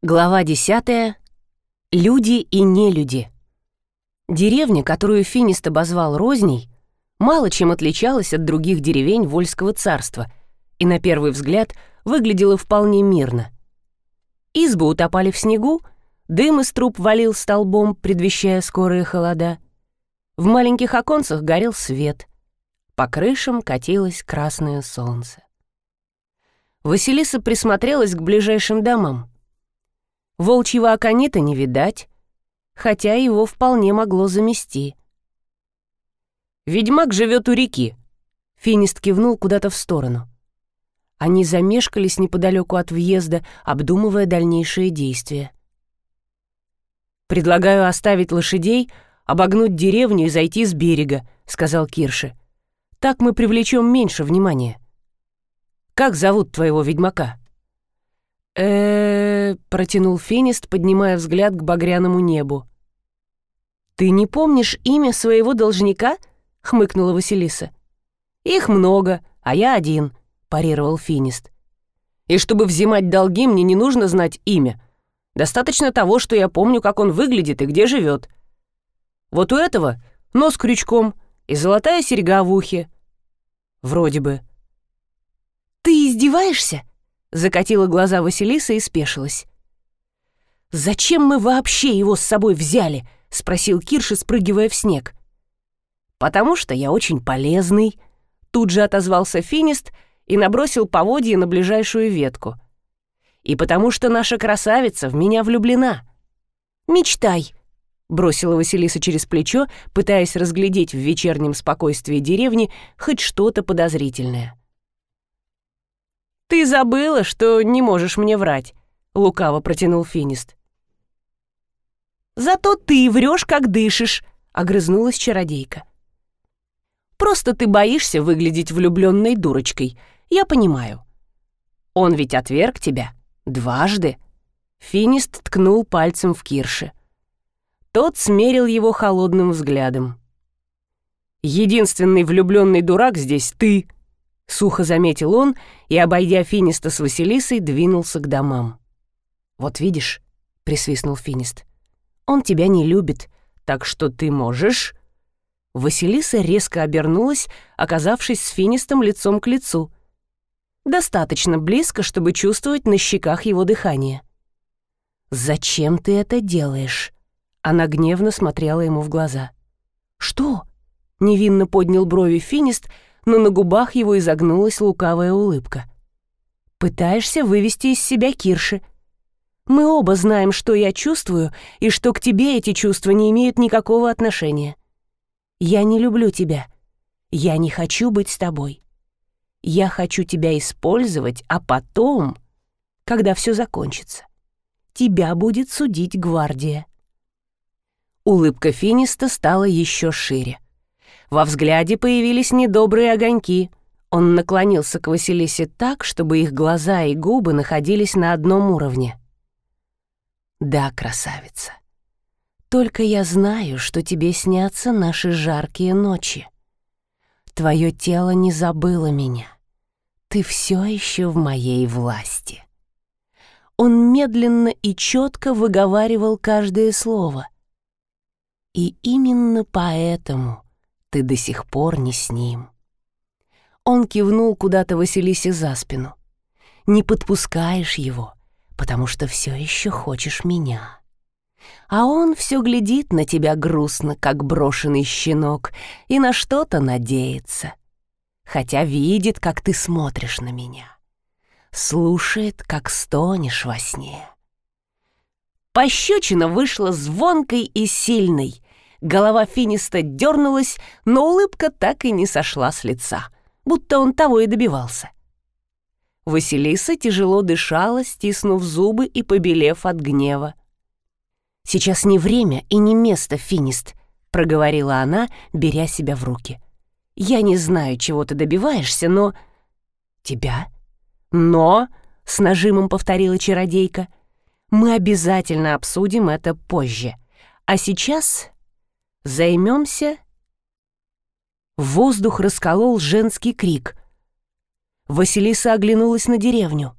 Глава 10. Люди и нелюди. Деревня, которую Финист обозвал Розней, мало чем отличалась от других деревень Вольского царства и на первый взгляд выглядела вполне мирно. Избы утопали в снегу, дым из труб валил столбом, предвещая скорые холода. В маленьких оконцах горел свет. По крышам катилось красное солнце. Василиса присмотрелась к ближайшим домам — Волчьего аконита не видать, хотя его вполне могло замести. «Ведьмак живет у реки», — Финист кивнул куда-то в сторону. Они замешкались неподалеку от въезда, обдумывая дальнейшие действия. «Предлагаю оставить лошадей, обогнуть деревню и зайти с берега», — сказал Кирши. «Так мы привлечем меньше внимания». «Как зовут твоего ведьмака?» Э протянул Финист, поднимая взгляд к багряному небу. «Ты не помнишь имя своего должника?» — хмыкнула Василиса. «Их много, а я один», — парировал Финист. «И чтобы взимать долги, мне не нужно знать имя. Достаточно того, что я помню, как он выглядит и где живет. Вот у этого нос крючком и золотая серьга в ухе. Вроде бы». «Ты издеваешься?» Закатила глаза Василиса и спешилась. «Зачем мы вообще его с собой взяли?» — спросил Кирши, спрыгивая в снег. «Потому что я очень полезный», — тут же отозвался Финист и набросил поводье на ближайшую ветку. «И потому что наша красавица в меня влюблена». «Мечтай», — бросила Василиса через плечо, пытаясь разглядеть в вечернем спокойствии деревни хоть что-то подозрительное. «Ты забыла, что не можешь мне врать», — лукаво протянул Финист. «Зато ты врешь, как дышишь», — огрызнулась чародейка. «Просто ты боишься выглядеть влюбленной дурочкой, я понимаю. Он ведь отверг тебя дважды». Финист ткнул пальцем в Кирше. Тот смерил его холодным взглядом. «Единственный влюбленный дурак здесь ты», Сухо заметил он и, обойдя Финиста с Василисой, двинулся к домам. «Вот видишь», — присвистнул Финист, — «он тебя не любит, так что ты можешь...» Василиса резко обернулась, оказавшись с Финистом лицом к лицу. Достаточно близко, чтобы чувствовать на щеках его дыхание. «Зачем ты это делаешь?» Она гневно смотрела ему в глаза. «Что?» — невинно поднял брови Финист — но на губах его изогнулась лукавая улыбка. «Пытаешься вывести из себя Кирши. Мы оба знаем, что я чувствую, и что к тебе эти чувства не имеют никакого отношения. Я не люблю тебя. Я не хочу быть с тобой. Я хочу тебя использовать, а потом, когда все закончится, тебя будет судить гвардия». Улыбка Финиста стала еще шире. Во взгляде появились недобрые огоньки. Он наклонился к Василисе так, чтобы их глаза и губы находились на одном уровне. «Да, красавица, только я знаю, что тебе снятся наши жаркие ночи. Твое тело не забыло меня. Ты все еще в моей власти». Он медленно и четко выговаривал каждое слово. И именно поэтому ты до сих пор не с ним». Он кивнул куда-то Василисе за спину. «Не подпускаешь его, потому что все еще хочешь меня». А он все глядит на тебя грустно, как брошенный щенок, и на что-то надеется. Хотя видит, как ты смотришь на меня. Слушает, как стонешь во сне. Пощечина вышла звонкой и сильной, Голова Финиста дернулась, но улыбка так и не сошла с лица, будто он того и добивался. Василиса тяжело дышала, стиснув зубы и побелев от гнева. «Сейчас не время и не место, Финист», — проговорила она, беря себя в руки. «Я не знаю, чего ты добиваешься, но...» «Тебя?» «Но...» — с нажимом повторила чародейка. «Мы обязательно обсудим это позже. А сейчас Займемся?» Воздух расколол женский крик. Василиса оглянулась на деревню.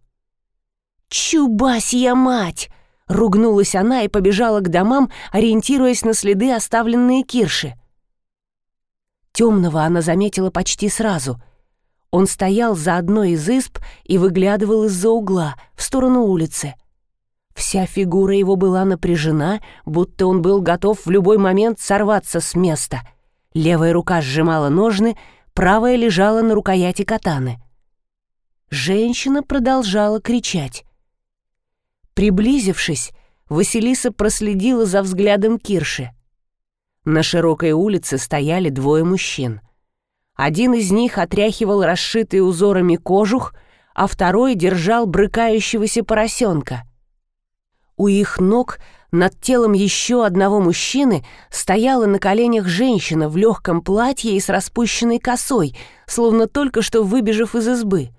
«Чубасья мать!» Ругнулась она и побежала к домам, ориентируясь на следы, оставленные Кирши. Темного она заметила почти сразу. Он стоял за одной из исп и выглядывал из-за угла, в сторону улицы. Вся фигура его была напряжена, будто он был готов в любой момент сорваться с места. Левая рука сжимала ножны, правая лежала на рукояти катаны. Женщина продолжала кричать. Приблизившись, Василиса проследила за взглядом Кирши. На широкой улице стояли двое мужчин. Один из них отряхивал расшитый узорами кожух, а второй держал брыкающегося поросенка. У их ног над телом еще одного мужчины стояла на коленях женщина в легком платье и с распущенной косой, словно только что выбежав из избы.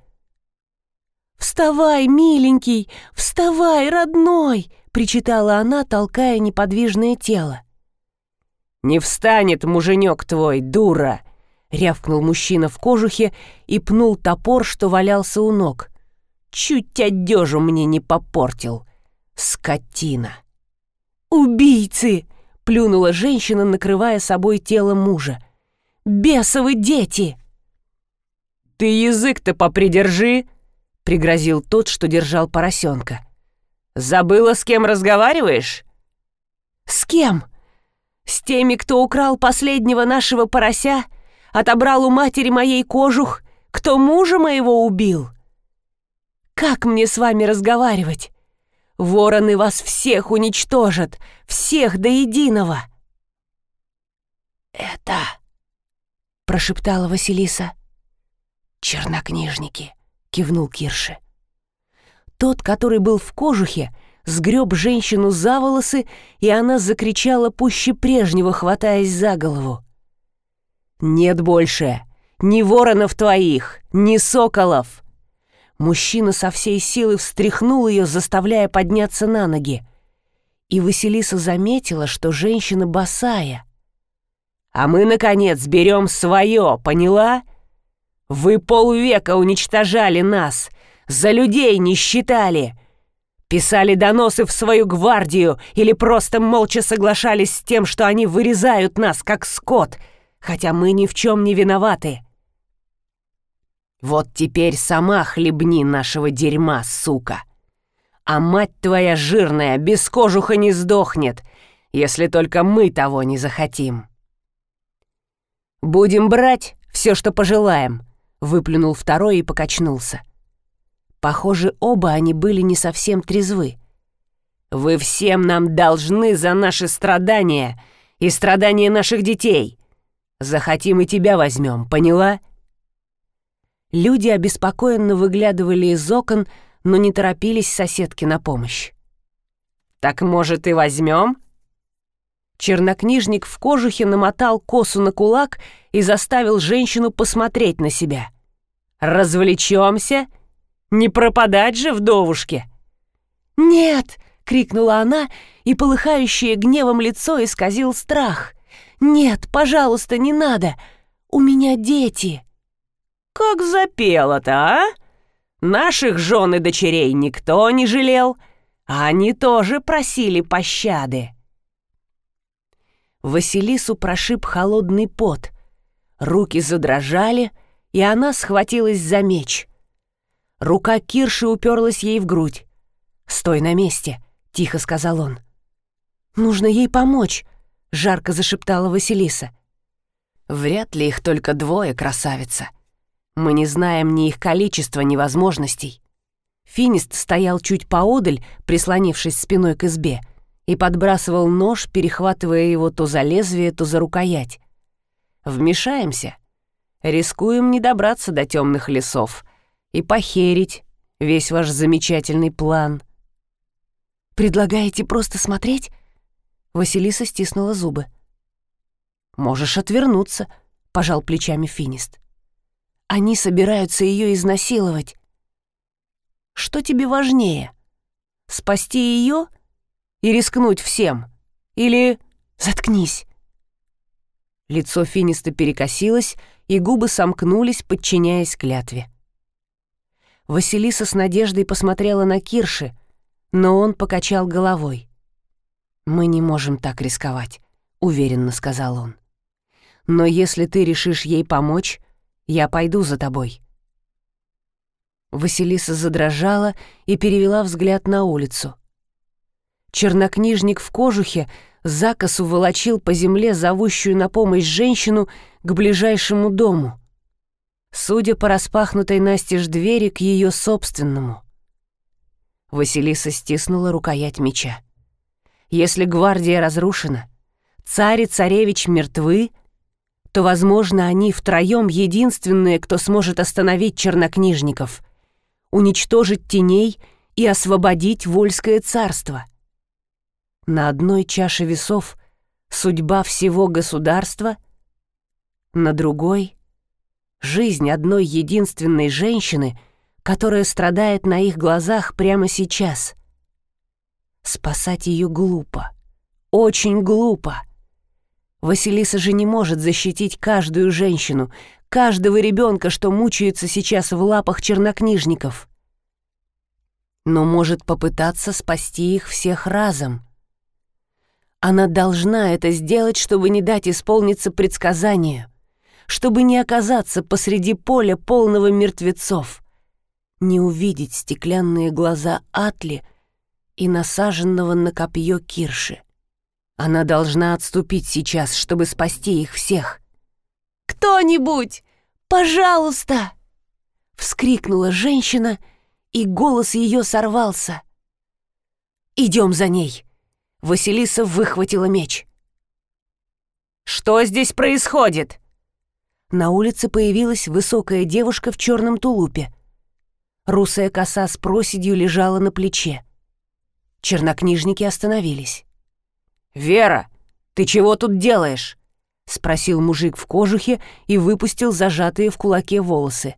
«Вставай, миленький! Вставай, родной!» — причитала она, толкая неподвижное тело. «Не встанет муженек твой, дура!» — рявкнул мужчина в кожухе и пнул топор, что валялся у ног. «Чуть одежу мне не попортил, скотина!» «Убийцы!» — плюнула женщина, накрывая собой тело мужа. «Бесовы дети!» «Ты язык-то попридержи!» — пригрозил тот, что держал поросенка. «Забыла, с кем разговариваешь?» «С кем? С теми, кто украл последнего нашего порося, отобрал у матери моей кожух, кто мужа моего убил? Как мне с вами разговаривать? Вороны вас всех уничтожат, всех до единого!» «Это...» — прошептала Василиса. «Чернокнижники» кивнул Кирше. Тот, который был в кожухе, сгреб женщину за волосы, и она закричала пуще прежнего, хватаясь за голову. «Нет больше! Ни воронов твоих, ни соколов!» Мужчина со всей силы встряхнул ее, заставляя подняться на ноги. И Василиса заметила, что женщина босая. «А мы, наконец, берем свое, поняла?» Вы полвека уничтожали нас, за людей не считали. Писали доносы в свою гвардию или просто молча соглашались с тем, что они вырезают нас, как скот, хотя мы ни в чем не виноваты. Вот теперь сама хлебни нашего дерьма, сука. А мать твоя жирная без кожуха не сдохнет, если только мы того не захотим. Будем брать все, что пожелаем — выплюнул второй и покачнулся. Похоже, оба они были не совсем трезвы. «Вы всем нам должны за наши страдания и страдания наших детей. Захотим и тебя возьмем, поняла?» Люди обеспокоенно выглядывали из окон, но не торопились соседке на помощь. «Так, может, и возьмем?» Чернокнижник в кожухе намотал косу на кулак и заставил женщину посмотреть на себя. «Развлечемся? Не пропадать же вдовушке!» «Нет!» — крикнула она, и полыхающее гневом лицо исказил страх. «Нет, пожалуйста, не надо! У меня дети!» «Как запела-то, а? Наших жен и дочерей никто не жалел, а они тоже просили пощады!» Василису прошиб холодный пот. Руки задрожали, и она схватилась за меч. Рука Кирши уперлась ей в грудь. «Стой на месте», — тихо сказал он. «Нужно ей помочь», — жарко зашептала Василиса. «Вряд ли их только двое, красавица. Мы не знаем ни их количества, ни возможностей». Финист стоял чуть поодаль, прислонившись спиной к избе, и подбрасывал нож, перехватывая его то за лезвие, то за рукоять. «Вмешаемся. Рискуем не добраться до темных лесов и похерить весь ваш замечательный план». «Предлагаете просто смотреть?» Василиса стиснула зубы. «Можешь отвернуться», — пожал плечами Финист. «Они собираются ее изнасиловать. Что тебе важнее? Спасти ее и рискнуть всем? Или заткнись?» Лицо Финиста перекосилось, и губы сомкнулись, подчиняясь клятве. Василиса с надеждой посмотрела на Кирши, Но он покачал головой. «Мы не можем так рисковать», — уверенно сказал он. «Но если ты решишь ей помочь, я пойду за тобой». Василиса задрожала и перевела взгляд на улицу. Чернокнижник в кожухе закосу волочил по земле зовущую на помощь женщину к ближайшему дому. Судя по распахнутой настежь двери к ее собственному. Василиса стиснула рукоять меча. Если гвардия разрушена, царь и царевич мертвы, то, возможно, они втроем единственные, кто сможет остановить чернокнижников, уничтожить теней и освободить Вольское царство. На одной чаше весов судьба всего государства, на другой — жизнь одной единственной женщины, которая страдает на их глазах прямо сейчас. Спасать ее глупо, очень глупо. Василиса же не может защитить каждую женщину, каждого ребенка, что мучается сейчас в лапах чернокнижников. Но может попытаться спасти их всех разом — она должна это сделать, чтобы не дать исполниться предсказанию, чтобы не оказаться посреди поля полного мертвецов, не увидеть стеклянные глаза Атли и насаженного на копье Кирши. Она должна отступить сейчас, чтобы спасти их всех. «Кто-нибудь! Пожалуйста!» — вскрикнула женщина, и голос ее сорвался. «Идем за ней!» Василиса выхватила меч. «Что здесь происходит?» На улице появилась высокая девушка в черном тулупе. Русая коса с проседью лежала на плече. Чернокнижники остановились. «Вера, ты чего тут делаешь?» — спросил мужик в кожухе и выпустил зажатые в кулаке волосы.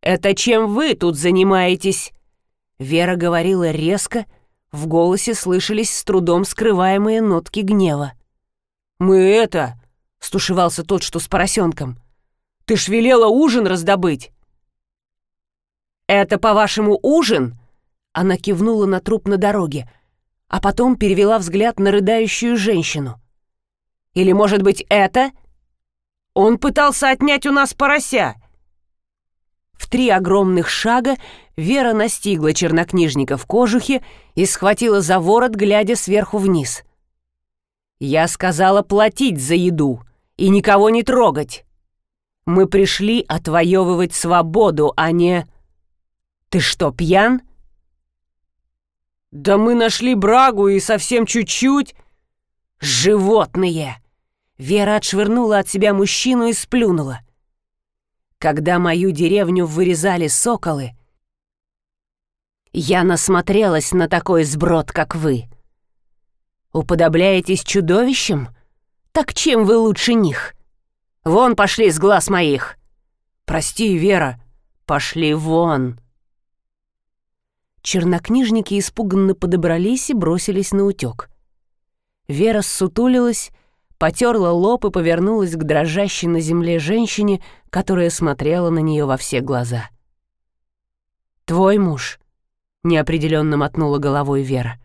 «Это чем вы тут занимаетесь?» Вера говорила резко, в голосе слышались с трудом скрываемые нотки гнева. «Мы это...» — стушевался тот, что с поросенком. «Ты ж велела ужин раздобыть!» «Это, по-вашему, ужин?» Она кивнула на труп на дороге, а потом перевела взгляд на рыдающую женщину. «Или, может быть, это?» «Он пытался отнять у нас порося!» В три огромных шага Вера настигла чернокнижника в кожухе и схватила за ворот, глядя сверху вниз. «Я сказала платить за еду и никого не трогать. Мы пришли отвоевывать свободу, а не... Ты что, пьян?» «Да мы нашли брагу и совсем чуть-чуть...» «Животные!» Вера отшвырнула от себя мужчину и сплюнула. Когда мою деревню вырезали соколы, я насмотрелась на такой сброд, как вы. Уподобляетесь чудовищем? Так чем вы лучше них? Вон пошли с глаз моих. Прости, Вера, пошли вон. Чернокнижники испуганно подобрались и бросились на утек. Вера ссутулилась, потерла лоб и повернулась к дрожащей на земле женщине, которая смотрела на нее во все глаза. «Твой муж?» — неопределенно мотнула головой Вера.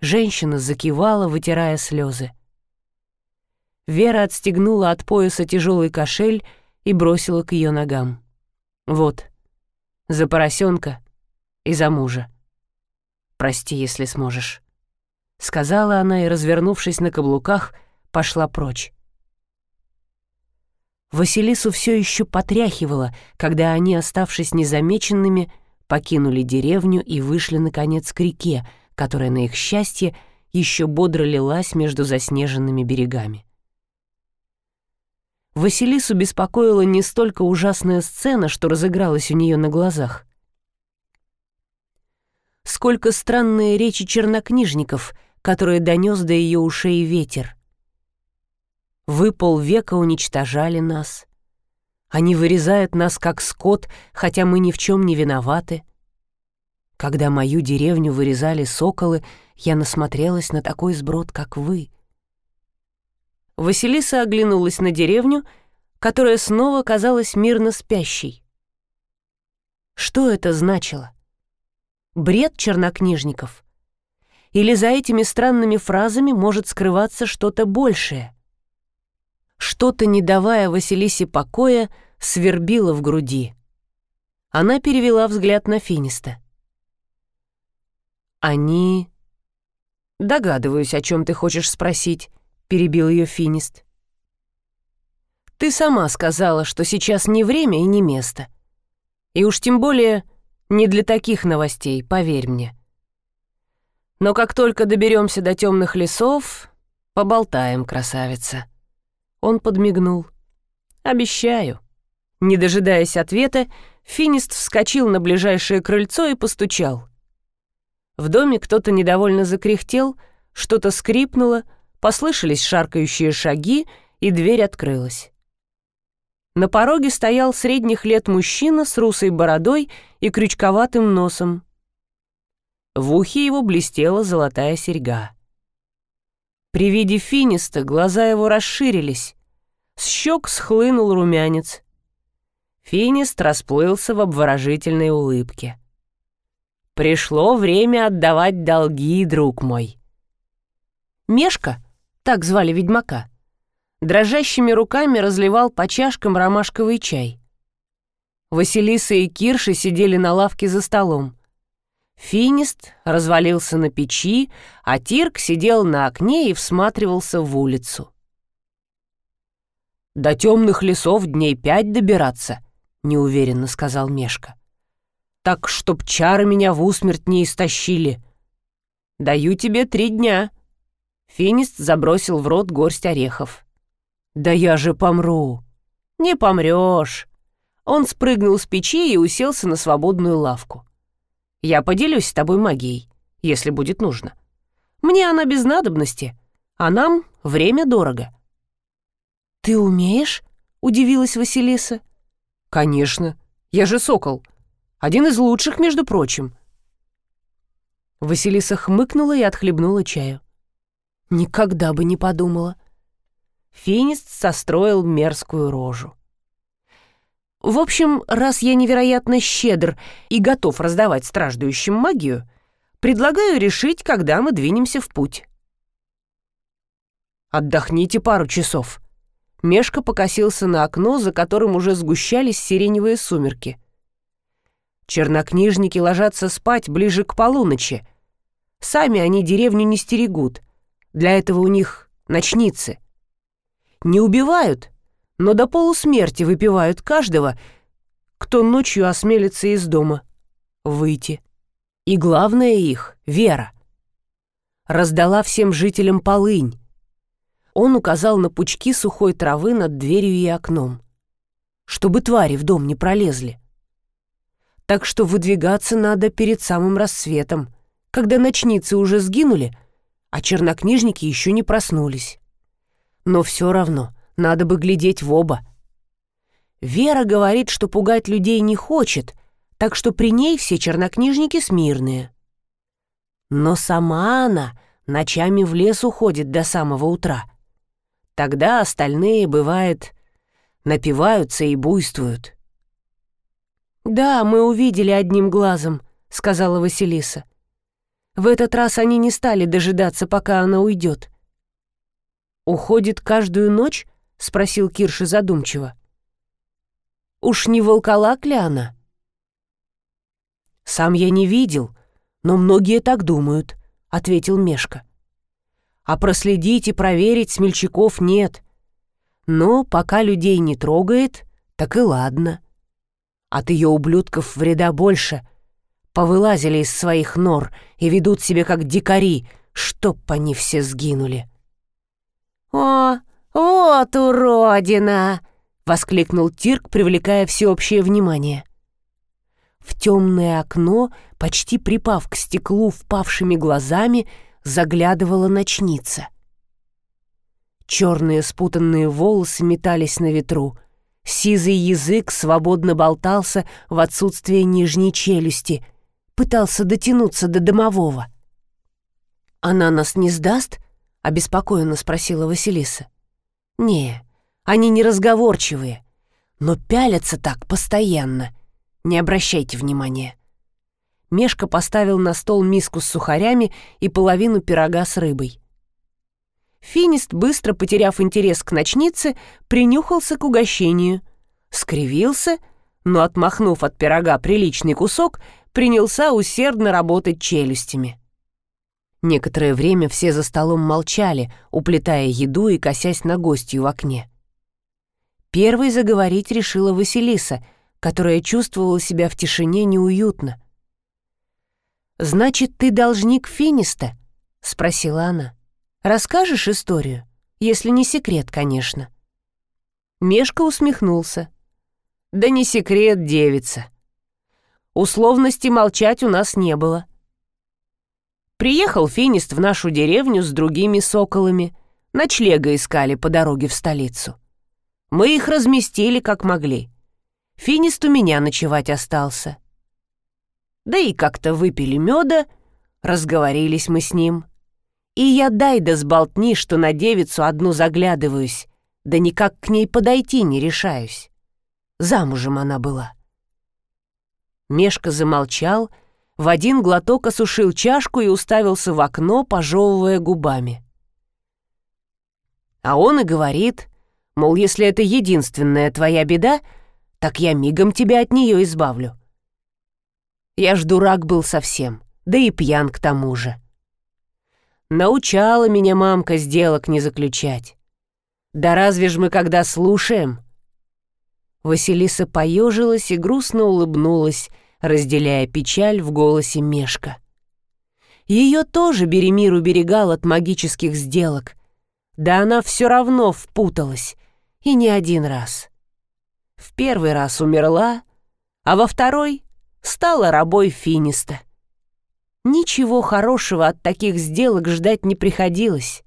Женщина закивала, вытирая слезы. Вера отстегнула от пояса тяжелый кошель и бросила к ее ногам. «Вот, за поросенка и за мужа. Прости, если сможешь», — сказала она и, развернувшись на каблуках, — пошла прочь. Василису все еще потряхивало, когда они, оставшись незамеченными, покинули деревню и вышли, наконец, к реке, которая, на их счастье, еще бодро лилась между заснеженными берегами. Василису беспокоила не столько ужасная сцена, что разыгралась у нее на глазах, сколько странные речи чернокнижников, которые донес до ее ушей ветер. Вы полвека уничтожали нас. Они вырезают нас как скот, хотя мы ни в чем не виноваты. Когда мою деревню вырезали соколы, я насмотрелась на такой сброд, как вы. Василиса оглянулась на деревню, которая снова казалась мирно спящей. Что это значило? Бред чернокнижников? Или за этими странными фразами может скрываться что-то большее? Что-то, не давая Василисе покоя, свербило в груди. Она перевела взгляд на Финиста. «Они...» «Догадываюсь, о чем ты хочешь спросить», — перебил ее Финист. «Ты сама сказала, что сейчас не время и не место. И уж тем более не для таких новостей, поверь мне. Но как только доберемся до темных лесов, поболтаем, красавица». Он подмигнул. «Обещаю». Не дожидаясь ответа, Финист вскочил на ближайшее крыльцо и постучал. В доме кто-то недовольно закряхтел, что-то скрипнуло, послышались шаркающие шаги, и дверь открылась. На пороге стоял средних лет мужчина с русой бородой и крючковатым носом. В ухе его блестела золотая серьга. При виде Финиста глаза его расширились. С щек схлынул румянец. Финист расплылся в обворожительной улыбке. «Пришло время отдавать долги, друг мой». Мешка, так звали ведьмака, дрожащими руками разливал по чашкам ромашковый чай. Василиса и Кирши сидели на лавке за столом. Финист развалился на печи, а Тирк сидел на окне и всматривался в улицу. «До темных лесов дней пять добираться», — неуверенно сказал Мешка. «Так, чтоб чары меня в усмерть не истощили. Даю тебе три дня». Финист забросил в рот горсть орехов. «Да я же помру!» «Не помрешь!» Он спрыгнул с печи и уселся на свободную лавку. «Я поделюсь с тобой магией, если будет нужно. Мне она без надобности, а нам время дорого». «Ты умеешь?» — удивилась Василиса. «Конечно. Я же сокол. Один из лучших, между прочим». Василиса хмыкнула и отхлебнула чаю. «Никогда бы не подумала». Финист состроил мерзкую рожу. «В общем, раз я невероятно щедр и готов раздавать страждущим магию, предлагаю решить, когда мы двинемся в путь». «Отдохните пару часов», Мешка покосился на окно, за которым уже сгущались сиреневые сумерки. Чернокнижники ложатся спать ближе к полуночи. Сами они деревню не стерегут. Для этого у них ночницы. Не убивают, но до полусмерти выпивают каждого, кто ночью осмелится из дома выйти. И главное их — вера. Раздала всем жителям полынь, он указал на пучки сухой травы над дверью и окном. Чтобы твари в дом не пролезли. Так что выдвигаться надо перед самым рассветом, когда ночницы уже сгинули, а чернокнижники еще не проснулись. Но все равно надо бы глядеть в оба. Вера говорит, что пугать людей не хочет, так что при ней все чернокнижники смирные. Но сама она ночами в лес уходит до самого утра — Тогда остальные, бывает, напиваются и буйствуют. «Да, мы увидели одним глазом», — сказала Василиса. В этот раз они не стали дожидаться, пока она уйдет. «Уходит каждую ночь?» — спросил Кирша задумчиво. «Уж не волколак ли она?» «Сам я не видел, но многие так думают», — ответил Мешка а проследить и проверить смельчаков нет. Но пока людей не трогает, так и ладно. От ее ублюдков вреда больше. Повылазили из своих нор и ведут себя как дикари, чтоб они все сгинули. «О, вот уродина!» — воскликнул Тирк, привлекая всеобщее внимание. В темное окно, почти припав к стеклу впавшими глазами, — заглядывала ночница. Черные спутанные волосы метались на ветру. Сизый язык свободно болтался в отсутствие нижней челюсти, пытался дотянуться до домового. «Она нас не сдаст?» — обеспокоенно спросила Василиса. «Не, они неразговорчивые, но пялятся так постоянно. Не обращайте внимания». Мешка поставил на стол миску с сухарями и половину пирога с рыбой. Финист, быстро потеряв интерес к ночнице, принюхался к угощению, скривился, но, отмахнув от пирога приличный кусок, принялся усердно работать челюстями. Некоторое время все за столом молчали, уплетая еду и косясь на гостью в окне. Первой заговорить решила Василиса, которая чувствовала себя в тишине неуютно. «Значит, ты должник Финиста?» — спросила она. «Расскажешь историю? Если не секрет, конечно». Мешка усмехнулся. «Да не секрет, девица. Условности молчать у нас не было. Приехал финист в нашу деревню с другими соколами. Ночлега искали по дороге в столицу. Мы их разместили как могли. Финист у меня ночевать остался. Да и как-то выпили меда, разговорились мы с ним. И я дай да сболтни, что на девицу одну заглядываюсь, да никак к ней подойти не решаюсь. Замужем она была. Мешка замолчал, в один глоток осушил чашку и уставился в окно, пожевывая губами. А он и говорит, мол, если это единственная твоя беда, так я мигом тебя от нее избавлю. Я ж дурак был совсем, да и пьян к тому же. Научала меня мамка сделок не заключать. Да разве ж мы когда слушаем? Василиса поежилась и грустно улыбнулась, разделяя печаль в голосе Мешка. Ее тоже Беремир уберегал от магических сделок. Да она все равно впуталась, и не один раз. В первый раз умерла, а во второй стала рабой Финиста. Ничего хорошего от таких сделок ждать не приходилось.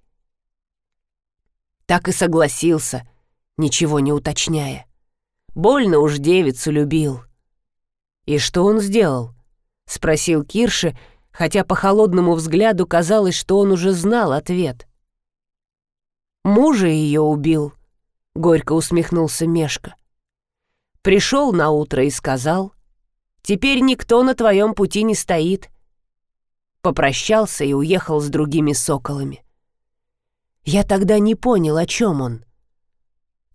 Так и согласился, ничего не уточняя. Больно уж девицу любил. «И что он сделал?» — спросил Кирши, хотя по холодному взгляду казалось, что он уже знал ответ. «Мужа ее убил», — горько усмехнулся Мешка. «Пришел на утро и сказал, теперь никто на твоем пути не стоит». Попрощался и уехал с другими соколами. Я тогда не понял, о чем он.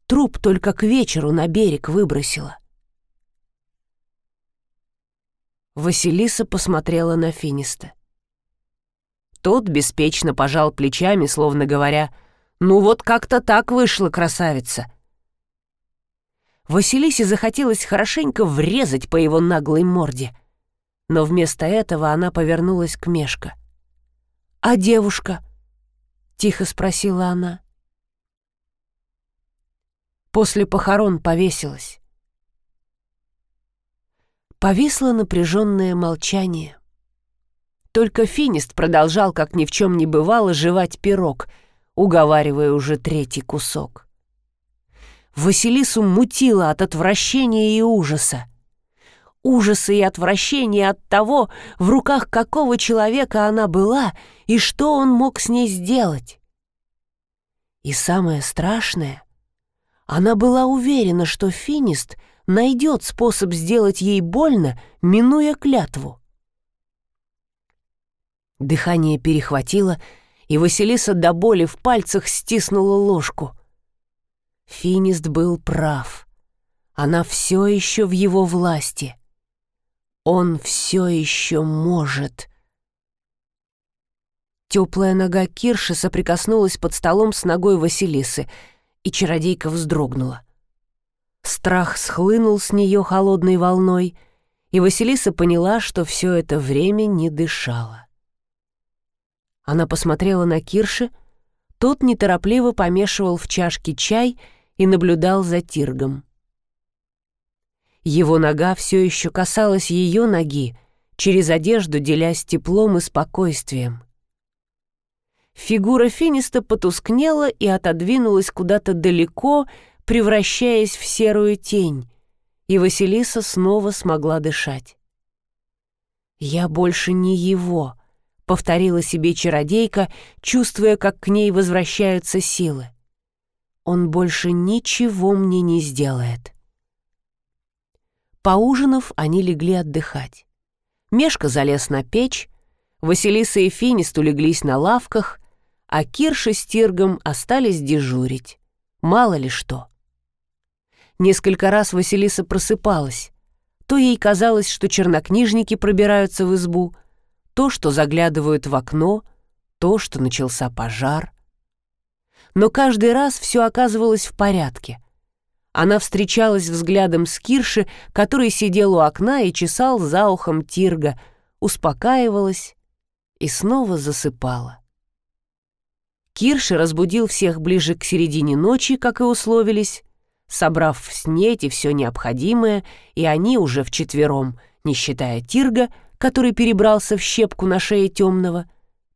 Труп только к вечеру на берег выбросила. Василиса посмотрела на Финиста. Тот беспечно пожал плечами, словно говоря, «Ну вот как-то так вышла красавица». Василисе захотелось хорошенько врезать по его наглой морде, но вместо этого она повернулась к Мешка. «А девушка?» — тихо спросила она. После похорон повесилась. Повисло напряженное молчание. Только финист продолжал, как ни в чем не бывало, жевать пирог, уговаривая уже третий кусок. Василису мутило от отвращения и ужаса. Ужаса и отвращения от того, в руках какого человека она была и что он мог с ней сделать. И самое страшное, она была уверена, что финист — найдет способ сделать ей больно, минуя клятву. Дыхание перехватило, и Василиса до боли в пальцах стиснула ложку. Финист был прав. Она все еще в его власти. Он все еще может. Теплая нога Кирши соприкоснулась под столом с ногой Василисы, и чародейка вздрогнула. Страх схлынул с нее холодной волной, и Василиса поняла, что все это время не дышала. Она посмотрела на Кирши, тот неторопливо помешивал в чашке чай и наблюдал за Тиргом. Его нога все еще касалась ее ноги, через одежду делясь теплом и спокойствием. Фигура Финиста потускнела и отодвинулась куда-то далеко, превращаясь в серую тень, и Василиса снова смогла дышать. «Я больше не его», — повторила себе чародейка, чувствуя, как к ней возвращаются силы. «Он больше ничего мне не сделает». Поужинав, они легли отдыхать. Мешка залез на печь, Василиса и Финист улеглись на лавках, а Кирша с Тиргом остались дежурить. Мало ли что. Несколько раз Василиса просыпалась. То ей казалось, что чернокнижники пробираются в избу, то, что заглядывают в окно, то, что начался пожар. Но каждый раз все оказывалось в порядке. Она встречалась взглядом с Кирши, который сидел у окна и чесал за ухом Тирга, успокаивалась и снова засыпала. Кирши разбудил всех ближе к середине ночи, как и условились, собрав в снете все необходимое, и они уже вчетвером, не считая Тирга, который перебрался в щепку на шее темного,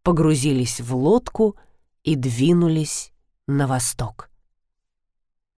погрузились в лодку и двинулись на восток.